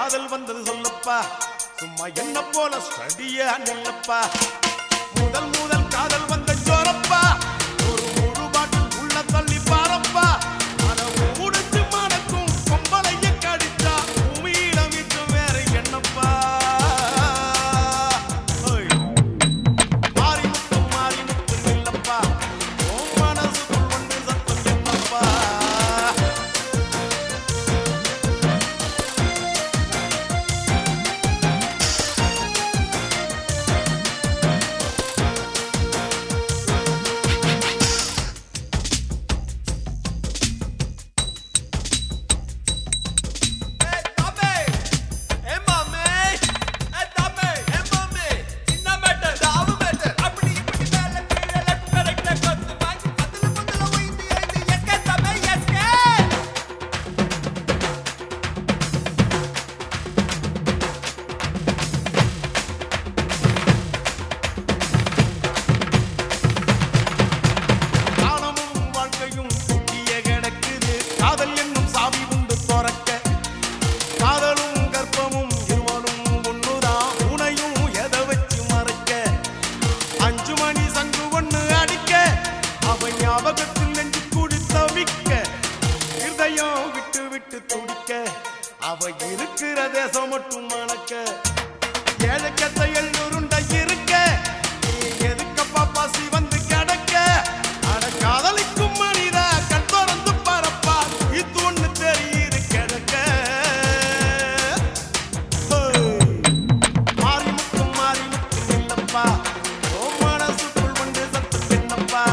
காதல் வந்தது சொல்லப்பா. சும்மா என்ன போல ஸ்டடியா நில்லப்பா. முதல் முதல் காதல் வந்த ஜோரப்பா. அவ இருக்கிற தேசம் மட்டும் மணக்க. ஏழைக்கத்தையில் உருண்ட இருக்க. நீ எதுக்கப்பா பசி வந்து கிடக்க? அட காதலிக்கும் மனிதா கண் திறந்து பரப்பா. இது ஒண்ணு தெரியுது கிடக்க. மாறி முத்து மாறி முத்து என்னப்பா? ஓ மனசுக்குள் வந்து சத்து என்னப்பா?